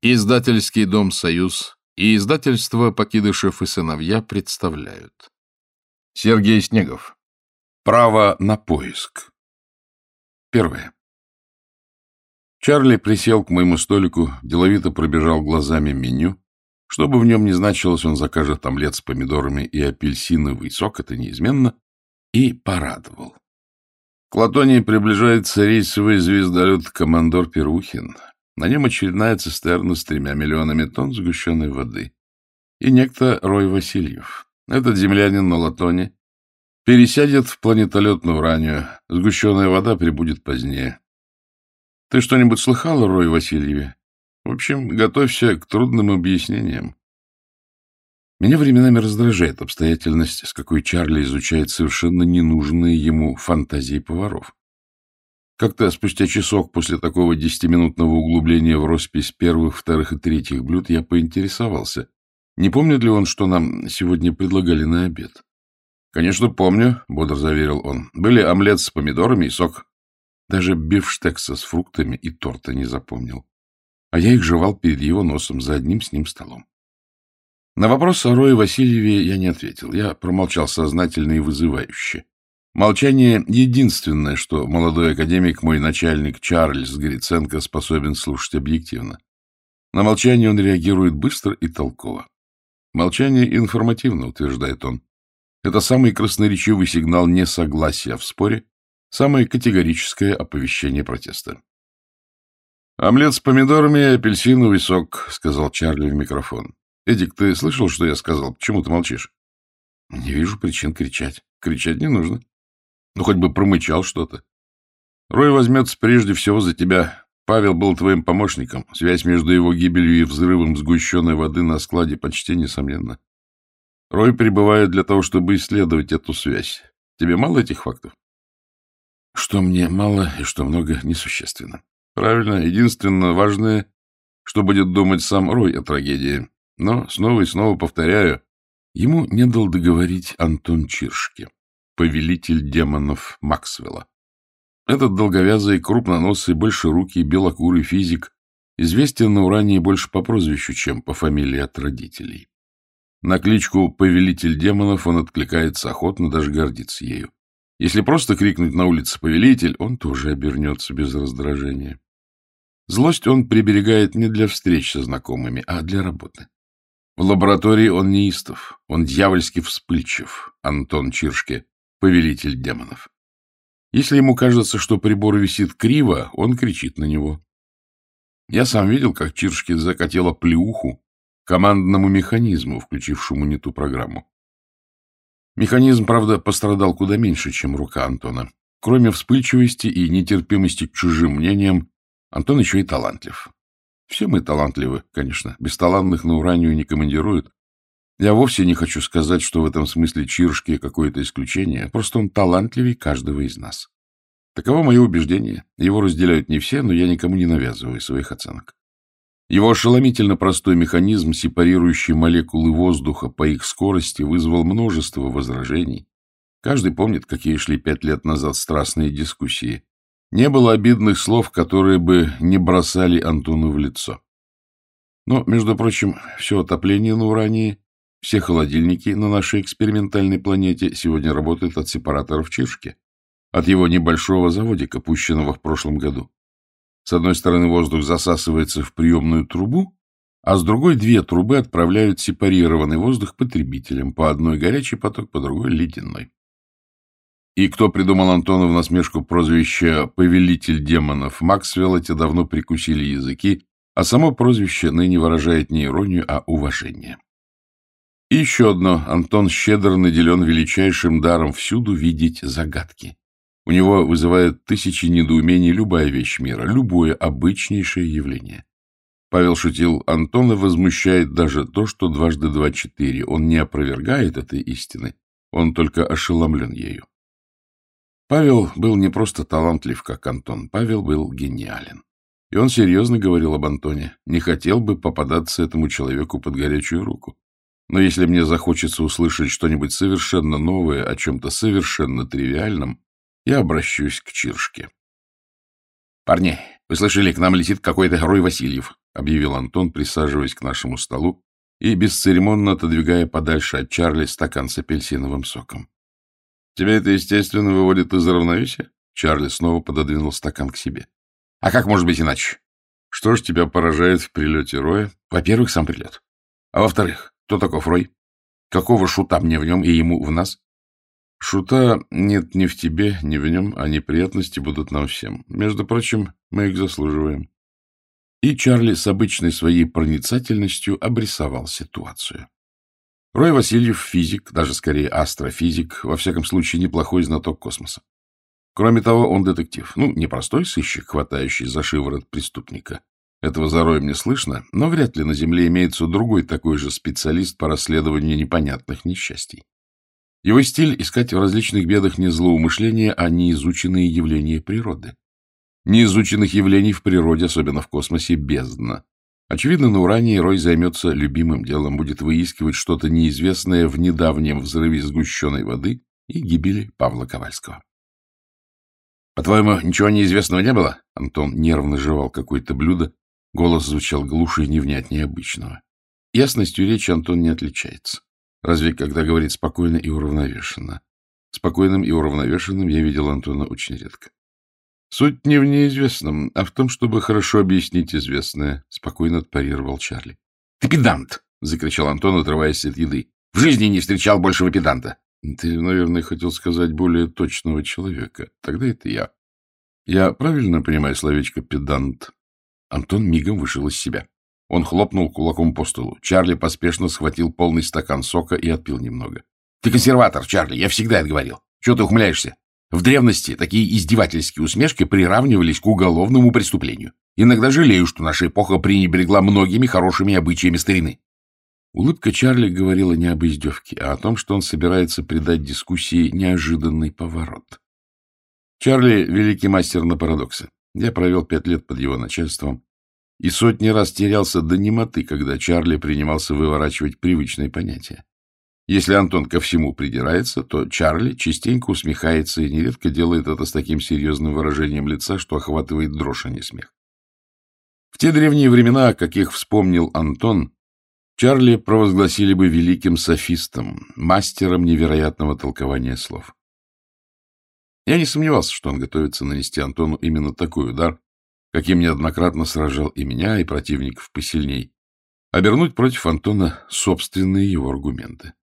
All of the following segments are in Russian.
Издательский дом «Союз» и издательство «Покидышев и сыновья» представляют. Сергей Снегов. Право на поиск. Первое. Чарли присел к моему столику, деловито пробежал глазами меню. Что бы в нем ни значилось, он закажет омлет с помидорами и апельсиновый сок, это неизменно, и порадовал. К Латонии приближается рейсовый звездолет «Командор Перухин». На нем очередная цистерна с тремя миллионами тонн сгущенной воды. И некто Рой Васильев. Этот землянин на Латоне пересядет в планетолетную ранее. Сгущенная вода прибудет позднее. Ты что-нибудь слыхал о Рой Васильеве? В общем, готовься к трудным объяснениям. Меня временами раздражает обстоятельность, с какой Чарли изучает совершенно ненужные ему фантазии поваров. Как-то спустя часок после такого десятиминутного углубления в роспись первых, вторых и третьих блюд я поинтересовался, не помнит ли он, что нам сегодня предлагали на обед. — Конечно, помню, — бодро заверил он. — Были омлет с помидорами и сок. Даже бифштекса с фруктами и торта не запомнил. А я их жевал перед его носом за одним с ним столом. На вопрос о Рое Васильеве я не ответил. Я промолчал сознательно и вызывающе. Молчание — единственное, что молодой академик, мой начальник Чарльз Гриценко, способен слушать объективно. На молчание он реагирует быстро и толково. Молчание информативно, утверждает он. Это самый красноречивый сигнал несогласия в споре, самое категорическое оповещение протеста. «Омлет с помидорами и апельсиновый сок», — сказал Чарли в микрофон. «Эдик, ты слышал, что я сказал? Почему ты молчишь?» «Не вижу причин кричать. Кричать не нужно. Ну, хоть бы промычал что-то. Рой возьмется прежде всего за тебя. Павел был твоим помощником. Связь между его гибелью и взрывом сгущенной воды на складе почти несомненна. Рой прибывает для того, чтобы исследовать эту связь. Тебе мало этих фактов? Что мне мало и что много, несущественно. Правильно, единственное важное, что будет думать сам Рой о трагедии. Но снова и снова повторяю, ему не дал договорить Антон Чиршке повелитель демонов Максвелла. Этот долговязый, крупноносый, большерукий, белокурый физик известен на Уране больше по прозвищу, чем по фамилии от родителей. На кличку «Повелитель демонов» он откликается охотно, даже гордится ею. Если просто крикнуть на улице «Повелитель», он тоже обернется без раздражения. Злость он приберегает не для встреч со знакомыми, а для работы. В лаборатории он неистов, он дьявольски вспыльчив, Антон Чиршке, повелитель демонов. Если ему кажется, что прибор висит криво, он кричит на него. Я сам видел, как Чиршки закатила плеуху командному механизму, включившему не ту программу. Механизм, правда, пострадал куда меньше, чем рука Антона. Кроме вспыльчивости и нетерпимости к чужим мнениям, Антон еще и талантлив. Все мы талантливы, конечно. Бесталантных на уранию не командируют. Я вовсе не хочу сказать, что в этом смысле Чиршки какое-то исключение, просто он талантливее каждого из нас. Таково мое убеждение. Его разделяют не все, но я никому не навязываю своих оценок. Его ошеломительно простой механизм, сепарирующий молекулы воздуха по их скорости, вызвал множество возражений. Каждый помнит, какие шли пять лет назад страстные дискуссии. Не было обидных слов, которые бы не бросали Антону в лицо. Но, между прочим, все отопление на Урании все холодильники на нашей экспериментальной планете сегодня работают от сепараторов Чиршки, от его небольшого заводика, пущенного в прошлом году. С одной стороны воздух засасывается в приемную трубу, а с другой две трубы отправляют сепарированный воздух потребителям, по одной горячий поток, по другой ледяной. И кто придумал Антона в насмешку прозвище «повелитель демонов» Максвелла, те давно прикусили языки, а само прозвище ныне выражает не иронию, а уважение. И еще одно. Антон щедро наделен величайшим даром всюду видеть загадки. У него вызывает тысячи недоумений любая вещь мира, любое обычнейшее явление. Павел шутил, Антона возмущает даже то, что дважды два — четыре. Он не опровергает этой истины, он только ошеломлен ею. Павел был не просто талантлив, как Антон, Павел был гениален. И он серьезно говорил об Антоне, не хотел бы попадаться этому человеку под горячую руку. Но если мне захочется услышать что-нибудь совершенно новое о чем-то совершенно тривиальном, я обращусь к Чиршке. — Парни, вы слышали, к нам летит какой-то Рой Васильев. — объявил Антон, присаживаясь к нашему столу и бесцеремонно отодвигая подальше от Чарли стакан с апельсиновым соком. — Тебя это, естественно, выводит из равновесия? Чарли снова пододвинул стакан к себе. — А как может быть иначе? Что ж тебя поражает в прилете Роя? Во-первых, сам прилет. А во-вторых, кто таков Рой? Какого шута мне в нем и ему в нас? Шута нет ни в тебе, ни в нем, а неприятности будут нам всем. Между прочим, мы их заслуживаем. И Чарли с обычной своей проницательностью обрисовал ситуацию. Рой Васильев — физик, даже скорее астрофизик, во всяком случае неплохой знаток космоса. Кроме того, он детектив. Ну, не простой сыщик, хватающий за шиворот преступника. Этого за Роем не слышно, но вряд ли на Земле имеется другой такой же специалист по расследованию непонятных несчастий. Его стиль — искать в различных бедах не злоумышления, а неизученные явления природы. Неизученных явлений в природе, особенно в космосе, бездна. Очевидно, на Уране Рой займется любимым делом, будет выискивать что-то неизвестное в недавнем взрыве сгущенной воды и гибели Павла Ковальского. «По-твоему, ничего неизвестного не было?» Антон нервно жевал какое-то блюдо, голос звучал глуше и невнятнее обычного. Ясностью речи Антон не отличается. Разве когда говорит спокойно и уравновешенно. Спокойным и уравновешенным я видел Антона очень редко. Суть не в неизвестном, а в том, чтобы хорошо объяснить известное, — спокойно отпарировал Чарли. — Ты педант! — закричал Антон, отрываясь от еды. — В жизни не встречал большего педанта. — Ты, наверное, хотел сказать более точного человека. Тогда это я. Я правильно понимаю словечко «педант»? Антон мигом вышел из себя. Он хлопнул кулаком по столу. Чарли поспешно схватил полный стакан сока и отпил немного. — Ты консерватор, Чарли, я всегда это говорил. Чего ты ухмыляешься? В древности такие издевательские усмешки приравнивались к уголовному преступлению. Иногда жалею, что наша эпоха пренебрегла многими хорошими обычаями старины. Улыбка Чарли говорила не об издевке, а о том, что он собирается придать дискуссии неожиданный поворот. Чарли — великий мастер на парадоксы. Я провел пять лет под его начальством и сотни раз терялся до немоты, когда Чарли принимался выворачивать привычные понятия. Если Антон ко всему придирается, то Чарли частенько усмехается и нередко делает это с таким серьезным выражением лица, что охватывает дрожь, а не смех. В те древние времена, каких вспомнил Антон, Чарли провозгласили бы великим софистом, мастером невероятного толкования слов. Я не сомневался, что он готовится нанести Антону именно такой удар, каким неоднократно сражал и меня, и противников посильней, обернуть против Антона собственные его аргументы.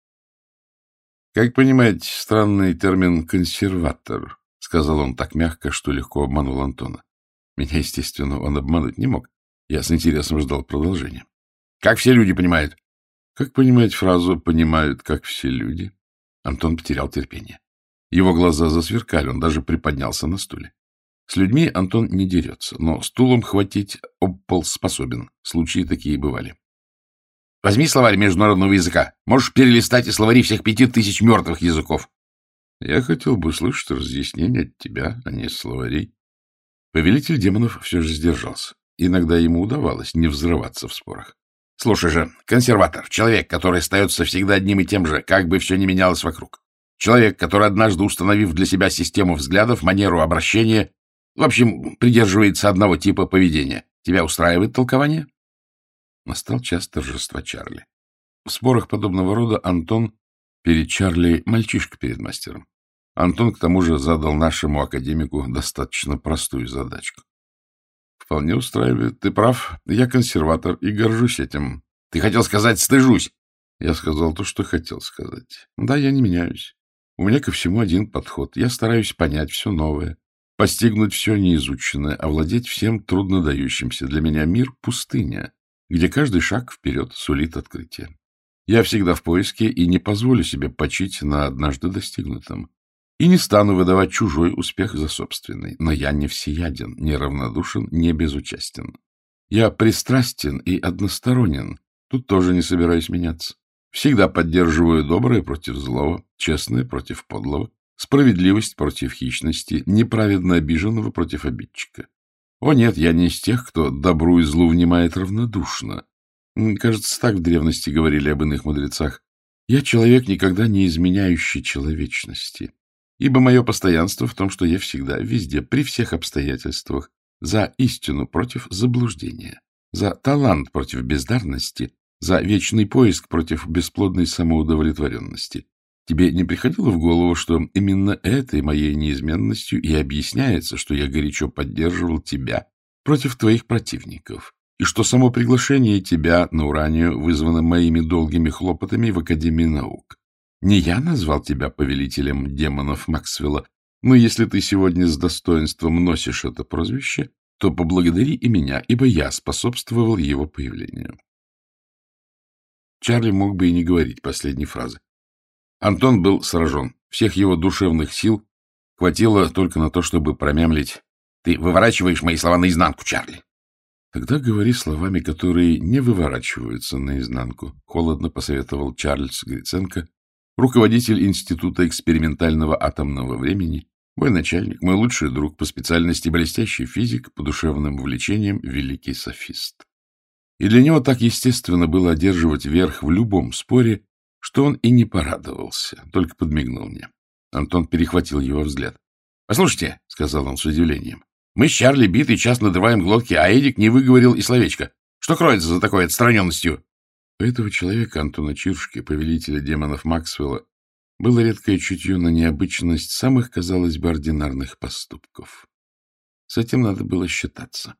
«Как понимаете, странный термин «консерватор», — сказал он так мягко, что легко обманул Антона. Меня, естественно, он обмануть не мог. Я с интересом ждал продолжения. «Как все люди понимают?» «Как понимать фразу «понимают, как все люди»?» Антон потерял терпение. Его глаза засверкали, он даже приподнялся на стуле. С людьми Антон не дерется, но стулом хватить об пол способен. Случаи такие бывали. Возьми словарь международного языка. Можешь перелистать и словари всех пяти тысяч мертвых языков. Я хотел бы услышать разъяснение от тебя, а не словарей. Повелитель демонов все же сдержался. Иногда ему удавалось не взрываться в спорах. Слушай же, консерватор, человек, который остается всегда одним и тем же, как бы все ни менялось вокруг. Человек, который, однажды установив для себя систему взглядов, манеру обращения, в общем, придерживается одного типа поведения. Тебя устраивает толкование? Настал час торжества Чарли. В спорах подобного рода Антон перед Чарли мальчишка перед мастером. Антон, к тому же, задал нашему академику достаточно простую задачку. Вполне устраивает. Ты прав. Я консерватор и горжусь этим. Ты хотел сказать «стыжусь». Я сказал то, что хотел сказать. Да, я не меняюсь. У меня ко всему один подход. Я стараюсь понять все новое, постигнуть все неизученное, овладеть всем труднодающимся. Для меня мир — пустыня, где каждый шаг вперед сулит открытие. Я всегда в поиске и не позволю себе почить на однажды достигнутом. И не стану выдавать чужой успех за собственный. Но я не всеяден, не равнодушен, не безучастен. Я пристрастен и односторонен. Тут тоже не собираюсь меняться. Всегда поддерживаю доброе против злого, честное против подлого, справедливость против хищности, неправедно обиженного против обидчика. О нет, я не из тех, кто добру и злу внимает равнодушно. Кажется, так в древности говорили об иных мудрецах. Я человек, никогда не изменяющий человечности. Ибо мое постоянство в том, что я всегда, везде, при всех обстоятельствах, за истину против заблуждения, за талант против бездарности, за вечный поиск против бесплодной самоудовлетворенности. Тебе не приходило в голову, что именно этой моей неизменностью и объясняется, что я горячо поддерживал тебя против твоих противников, и что само приглашение тебя на Уранию вызвано моими долгими хлопотами в Академии наук? Не я назвал тебя повелителем демонов Максвелла, но если ты сегодня с достоинством носишь это прозвище, то поблагодари и меня, ибо я способствовал его появлению. Чарли мог бы и не говорить последней фразы. Антон был сражен. Всех его душевных сил хватило только на то, чтобы промямлить. «Ты выворачиваешь мои слова наизнанку, Чарли!» «Тогда говори словами, которые не выворачиваются наизнанку», — холодно посоветовал Чарльз Гриценко, руководитель Института экспериментального атомного времени, мой начальник, мой лучший друг по специальности блестящий физик, по душевным увлечениям великий софист. И для него так естественно было одерживать верх в любом споре, что он и не порадовался, только подмигнул мне. Антон перехватил его взгляд. — Послушайте, — сказал он с удивлением, — мы с Чарли битый час надрываем глотки, а Эдик не выговорил и словечко. Что кроется за такой отстраненностью? У этого человека, Антона Чиршки, повелителя демонов Максвелла, было редкое чутье на необычность самых, казалось бы, ординарных поступков. С этим надо было считаться.